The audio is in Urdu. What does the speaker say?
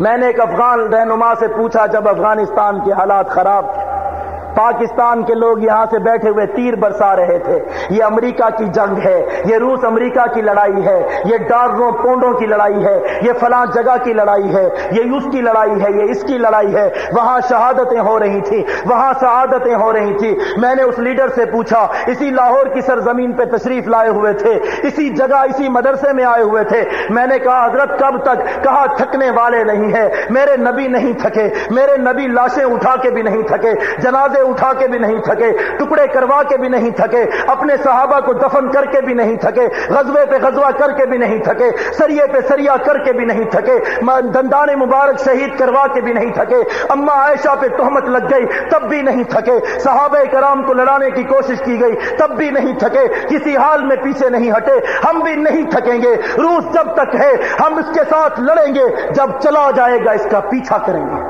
میں نے ایک افغان رہنما سے پوچھا جب افغانستان کے حالات خراب تھے۔ پاکستان کے لوگ یہاں سے بیٹھے ہوئے تیر برسا رہے تھے۔ یہ امریکہ کی جنگ ہے، یہ روس امریکہ کی لڑائی ہے، یہ ڈاروں پونڈوں کی لڑائی ہے، یہ فلاں جگہ کی لڑائی ہے، یہ اس کی لڑائی ہے، یہ اس کی لڑائی ہے۔ وہاں شہادتیں ہو رہی تھی وہاں شہادتیں ہو رہی تھی میں نے اس لیڈر سے پوچھا، اسی لاہور کی سرزمین پہ تشریف لائے ہوئے تھے، اسی جگہ، اسی مدرسے میں آئے ہوئے تھے۔ میں نے کہا، حضرت کب تک؟ کہا، تھکنے والے نہیں ہے میرے نبی نہیں تھکے، میرے نبی لاشیں اٹھا کے بھی نہیں تھکے۔ جنازے اٹھا کے بھی نہیں تھکے، ٹکڑے کروا کے بھی نہیں تھکے، اپنے صحابہ کو دفن کر کے بھی نہیں تھکے، غزوے پہ غزوہ کر کے بھی نہیں تھکے، سریے پہ سریا کر کے بھی نہیں تھکے دندان مبارک شہید کروا کے بھی نہیں تھکے، اما عائشہ پہ تہمت لگ گئی تب بھی نہیں تھکے، صحابہ کرام کو لڑانے کی کوشش کی گئی تب بھی نہیں تھکے، کسی حال میں پیچھے نہیں ہٹے، ہم بھی نہیں تھکیں گے روس جب تک ہے، ہم اس کے ساتھ لڑیں گے، جب چلا جائے گا اس کا پیچھا کریں گے۔